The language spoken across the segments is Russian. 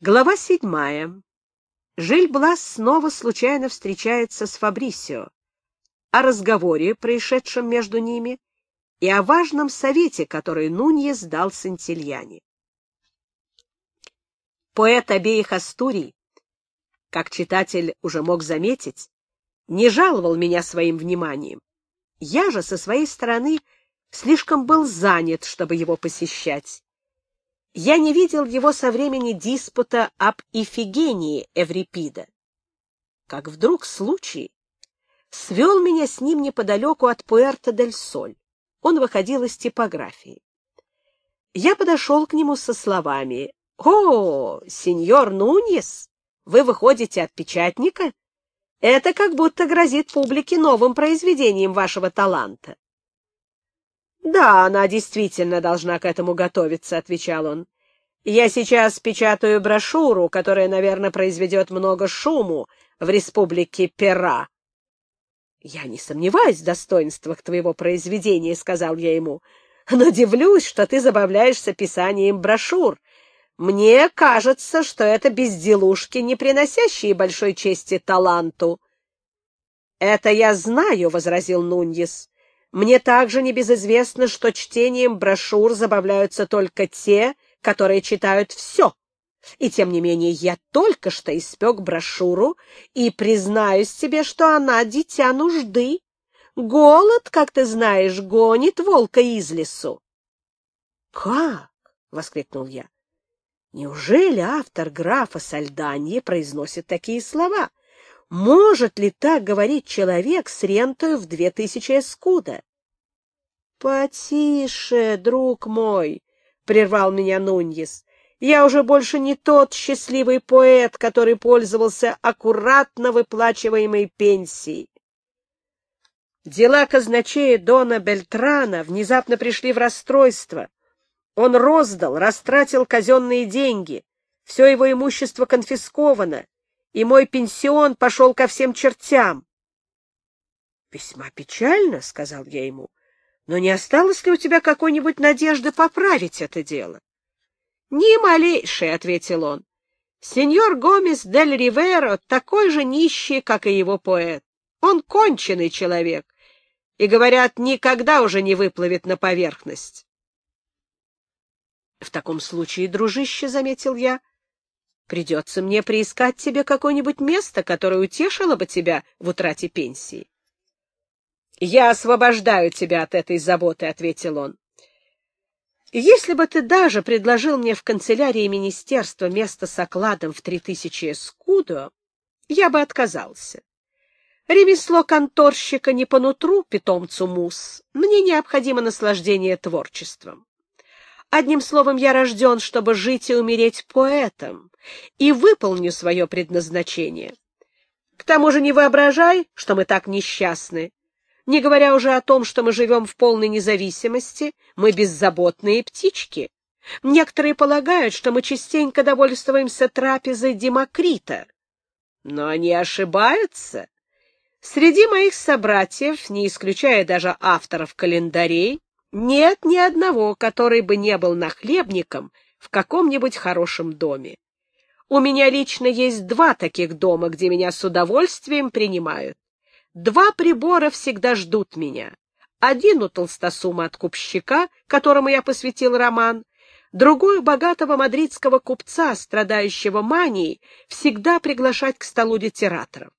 Глава седьмая. Жиль-Блас снова случайно встречается с Фабрисио. О разговоре, происшедшем между ними, и о важном совете, который Нуньес дал Сантильяне. Поэт обеих Астурий, как читатель уже мог заметить, не жаловал меня своим вниманием. Я же, со своей стороны, слишком был занят, чтобы его посещать. Я не видел его со времени диспута об Ифигении Эврипида. Как вдруг случай свел меня с ним неподалеку от Пуэрто-дель-Соль. Он выходил из типографии. Я подошел к нему со словами «О, сеньор Нуньес, вы выходите от печатника? Это как будто грозит публике новым произведением вашего таланта». «Да, она действительно должна к этому готовиться», — отвечал он. «Я сейчас печатаю брошюру, которая, наверное, произведет много шуму в республике Пера». «Я не сомневаюсь в достоинствах твоего произведения», — сказал я ему, «но дивлюсь, что ты забавляешься писанием брошюр. Мне кажется, что это безделушки, не приносящие большой чести таланту». «Это я знаю», — возразил Нуньес. Мне также небезызвестно, что чтением брошюр забавляются только те, которые читают все. И тем не менее я только что испек брошюру и признаюсь тебе, что она дитя нужды. Голод, как ты знаешь, гонит волка из лесу. — Как? — воскликнул я. — Неужели автор графа Сальданьи произносит такие слова? Может ли так говорить человек с рентою в две тысячи эскуда? — Потише, друг мой, — прервал меня Нуньес. — Я уже больше не тот счастливый поэт, который пользовался аккуратно выплачиваемой пенсией. Дела казначея Дона Бельтрана внезапно пришли в расстройство. Он роздал, растратил казенные деньги, все его имущество конфисковано, и мой пенсион пошел ко всем чертям. — Весьма печально, — сказал я ему, — но не осталось ли у тебя какой-нибудь надежды поправить это дело? — Ни малейшей, — ответил он. — Сеньор Гомес дель Риверо такой же нищий, как и его поэт. Он конченый человек, и, говорят, никогда уже не выплывет на поверхность. — В таком случае, дружище, — заметил я, Придется мне приискать тебе какое-нибудь место, которое утешило бы тебя в утрате пенсии. — Я освобождаю тебя от этой заботы, — ответил он. — Если бы ты даже предложил мне в канцелярии министерства место с окладом в три тысячи эскудо, я бы отказался. Ремесло конторщика не по нутру питомцу мус. Мне необходимо наслаждение творчеством. Одним словом, я рожден, чтобы жить и умереть поэтом, и выполню свое предназначение. К тому же не воображай, что мы так несчастны. Не говоря уже о том, что мы живем в полной независимости, мы беззаботные птички. Некоторые полагают, что мы частенько довольствуемся трапезой Демокрита. Но они ошибаются. Среди моих собратьев, не исключая даже авторов календарей, нет ни одного, который бы не был нахлебником в каком-нибудь хорошем доме. У меня лично есть два таких дома, где меня с удовольствием принимают. Два прибора всегда ждут меня. Один у толстосума от купщика, которому я посвятил роман, другой у богатого мадридского купца, страдающего манией, всегда приглашать к столу литераторов.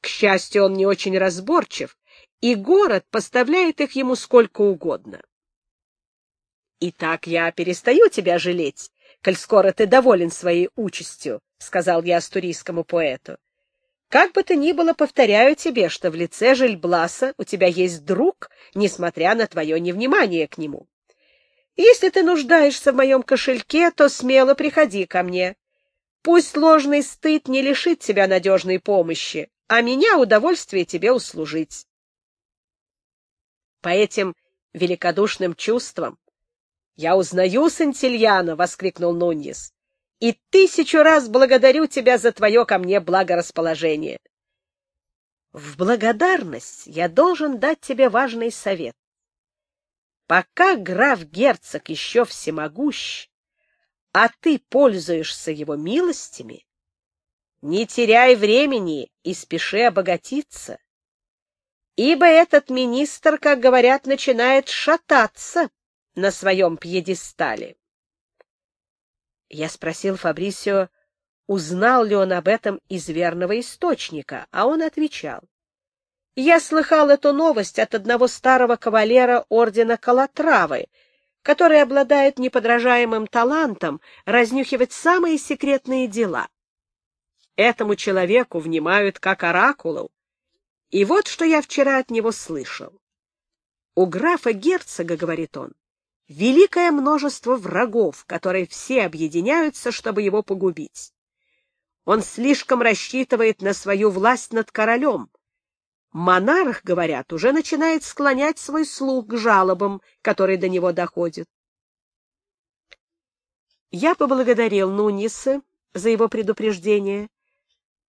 К счастью, он не очень разборчив, и город поставляет их ему сколько угодно. Итак, я перестаю тебя жалеть, коль скоро ты доволен своей участью, — сказал я астурийскому поэту. Как бы то ни было, повторяю тебе, что в лице Жильбласа у тебя есть друг, несмотря на твое невнимание к нему. Если ты нуждаешься в моем кошельке, то смело приходи ко мне. Пусть ложный стыд не лишит тебя надежной помощи, а меня удовольствие тебе услужить. По этим великодушным чувствам «Я узнаю Сантильяна!» — воскликнул Нуньес. «И тысячу раз благодарю тебя за твое ко мне благорасположение!» «В благодарность я должен дать тебе важный совет. Пока граф-герцог еще всемогущ, а ты пользуешься его милостями, не теряй времени и спеши обогатиться, ибо этот министр, как говорят, начинает шататься на своем пьедестале. Я спросил Фабрисио, узнал ли он об этом из верного источника, а он отвечал. Я слыхал эту новость от одного старого кавалера ордена Калатравы, который обладает неподражаемым талантом разнюхивать самые секретные дела. Этому человеку внимают как оракулу, и вот что я вчера от него слышал. У графа-герцога, говорит он, великое множество врагов, которые все объединяются, чтобы его погубить. Он слишком рассчитывает на свою власть над королем, Монарх, говорят, уже начинает склонять свой слух к жалобам, которые до него доходят. Я поблагодарил Нуниса за его предупреждение,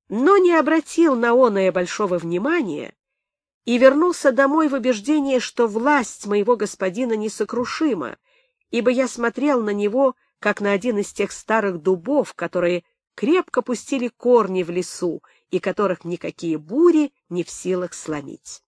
но не обратил на оное большого внимания и вернулся домой в убеждении, что власть моего господина несокрушима, ибо я смотрел на него, как на один из тех старых дубов, которые крепко пустили корни в лесу и которых никакие бури не в силах сломить.